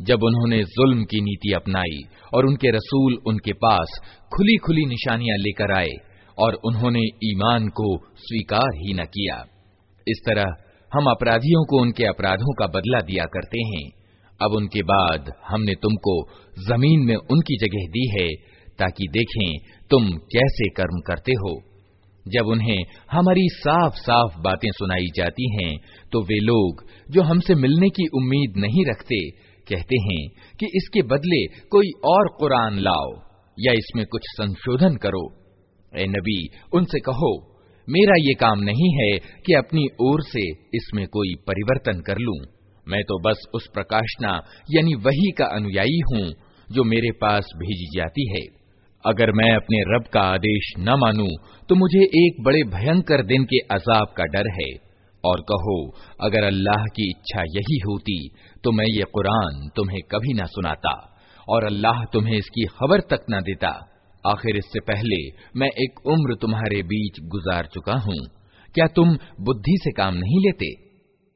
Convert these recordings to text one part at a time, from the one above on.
जब उन्होंने जुल्म की नीति अपनाई और उनके रसूल उनके पास खुली खुली निशानियाँ लेकर आए और उन्होंने ईमान को स्वीकार ही न किया। इस तरह हम अपराधियों को उनके अपराधों का बदला दिया करते हैं। अब उनके बाद हमने तुमको ज़मीन में उनकी जगह दी है ताकि देखें तुम कैसे कर्म करते हो। जब उन्हें हमारी साफ़ साफ़ बातें सुनाई जाती हैं तो वे लोग जो हमसे मिलने की उम्मीद नहीं रखते कहते हैं कि इसके बदले कोई और कुरान लाओ या इसमें कुछ संशोधन करो। ए नबी, उनसे कहो, मेरा ये काम नहीं है कि अपनी ओर से इसमें कोई परिवर्तन कर लूँ। मैं तो बस उस प्रकाशना, यानी वही का अनुयायी हूँ, जो मेरे पास भेजी जाती है। अगर मैं अपने रब का आदेश न मानूं तो मुझे एक बड़े भयंकर दिन के अजाब का डर है। और कहो अगर अल्लाह की इच्छा यही होती तो मैं ये कुरान तुम्हें कभी न सुनाता और अल्लाह तुम्हें इसकी खबर तक न देता आखिर इससे पहले मैं एक उम्र तुम्हारे बीच गुजार चुका हूँ क्या तुम बुद्धि से काम नहीं लेते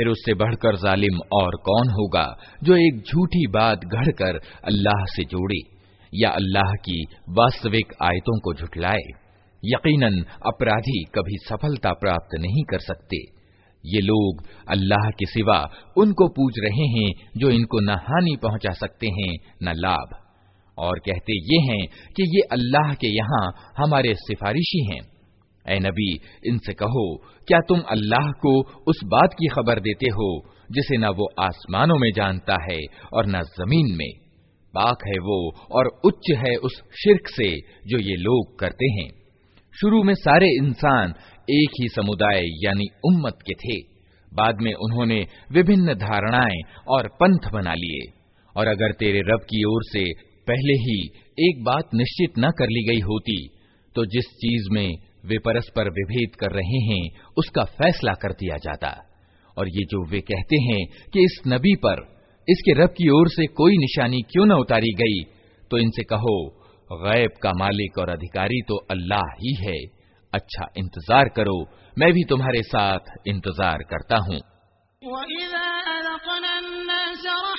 फिर उससे बढ़कर जालिम और कौन होगा जो एक झूठी बात गढ़कर अल्लाह से जोड़े या अल्लाह की वास्तविक आयतों को झुठलाए। यकीनन, अपराधी कभी सफलता प्राप्त नहीं कर सकते। ये लोग अल्लाह के सिवा उनको पूज रहे हैं जो इनको न हानि पहुँचा सकते हैं, न लाभ। और कहते ये हैं कि ये अल्लाह के यहाँ हमारे सिफारिशी हैं। ए नबी, इनसे कहो, क्या तुम अल्लाह को उस बात की खबर देते हो, जिसे न वो आसमानों में जानता है और न ज़मीन में? पाक है वो और उच्च है उस शिरक से, जो ये लोग करते हैं। शुरू में सारे इंसान एक ही समुदाय, यानी उम्मत के थे। बाद में उन्होंने विभिन्न धारणाएँ और पंथ बना लिए। और अगर तेरे रब की ओर से पहले ही एक बात निश्चित न कर ली गई होती तो जिस चीज़ में वे परस्पर विभेद कर रहे हैं, उसका फैसला कर दिया जाता। और ये जो वे कहते हैं कि इस नबी पर, इसके रब की ओर से कोई निशानी क्यों न उतारी गई तो इनसे कहो, गैब का मालिक और अधिकारी तो अल्लाह ही है। अच्छा इंतज़ार करो, मैं भी तुम्हारे साथ इंतज़ार करता हूँ।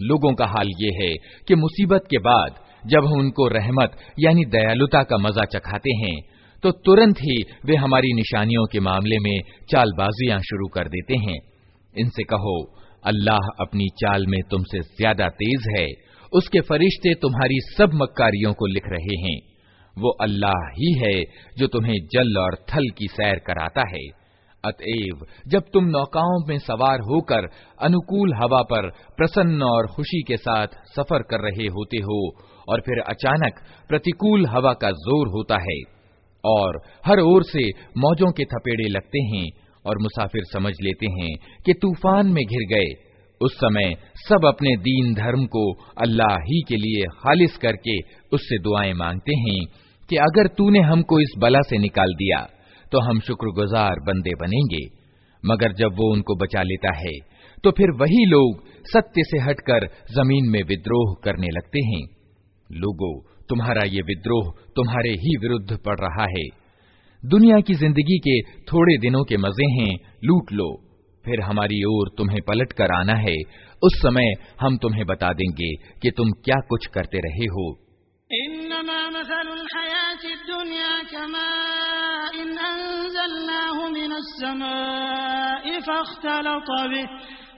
लोगों का हाल ये है कि मुसीबत के बाद जब हम उनको रहमत यानी दयालुता का मजा चखाते हैं तो तुरंत ही वे हमारी निशानियों के मामले में चालबाजियां शुरू कर देते हैं इनसे कहो अल्लाह अपनी चाल में तुमसे ज्यादा तेज है उसके फरिश्ते तुम्हारी सब मक्कारियों को लिख रहे हैं। वो अल्लाह ही है जो तुम्हें जल और थल की सैर कराता है। अतएव, जब तुम नौकाओं में सवार होकर अनुकूल हवा पर प्रसन्न और खुशी के साथ सफ़र कर रहे होते हो, और फिर अचानक प्रतिकूल हवा का ज़ोर होता है, और हर ओर से मौजों के थपेड़े लगते हैं, और मुसाफिर समझ लेते हैं कि तूफ़ान में घिर गए उस समय सब अपने दीन धर्म को अल्लाह ही के लिए खालिस करके उससे दुआएँ मांगते हैं कि अगर तूने हमको इस बला से निकाल दिया तो हम शुक्रगुजार बंदे बनेंगे। मगर जब वो उनको बचा लेता है तो फिर वही लोग सत्य से हटकर ज़मीन में विद्रोह करने लगते हैं। लोगो, तुम्हारा ये विद्रोह तुम्हारे ही विरुद्ध पड़ रहा है। दुनिया की ज़िंदगी के थोड़े दिनों के मज़े हैं, लूट लो। फिर हमारी ओर तुम्हें पलट कर आना है उस समय हम तुम्हें बता देंगे कि तुम क्या कुछ करते रहे हो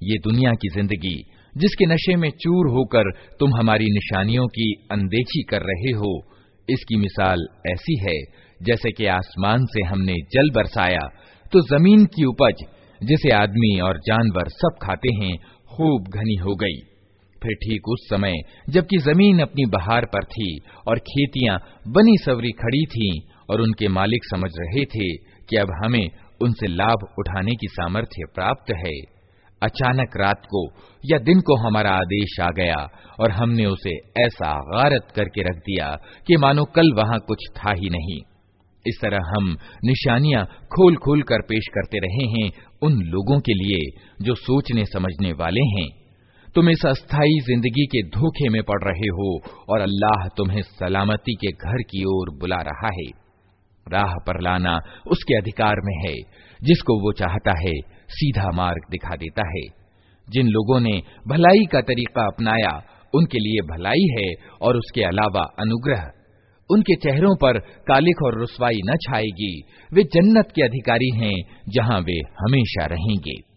ये दुनिया की जिंदगी जिसके नशे में चूर होकर तुम हमारी निशानियों की अनदेखी कर रहे हो इसकी मिसाल ऐसी है जैसे कि आसमान से हमने जल बरसाया तो जमीन की उपज जिसे आदमी और जानवर सब खाते हैं, खूब घनी हो गई। फिर ठीक उस समय, जबकि ज़मीन अपनी बहार पर थी और खेतियाँ बनी सवरी खड़ी थीं और उनके मालिक समझ रहे थे कि अब हमें उनसे लाभ उठाने की सामर्थ्य प्राप्त है। अचानक रात को या दिन को हमारा आदेश आ गया और हमने उसे ऐसा गारत करके रख दिया कि मानो कल वहाँ कुछ था ही नहीं। इस तरह हम निशानियाँ खोल खोल कर पेश करते रहे हैं उन लोगों के लिए जो सोचने समझने वाले हैं। तुम इस अस्थाई ज़िंदगी के धोखे में पड़ रहे हो और अल्लाह तुम्हें सलामती के घर की ओर बुला रहा है। राह पर लाना उसके अधिकार में है, जिसको वो चाहता है, सीधा मार्ग दिखा देता है। जिन लोगों ने भलाई का तरीका अपनाया, उनके लिए भलाई है और उसके अलावा अनुग्रह उनके चेहरों पर कालिख और रुसवाई न छाएगी। वे जन्नत के अधिकारी हैं, जहाँ वे हमेशा रहेंगे।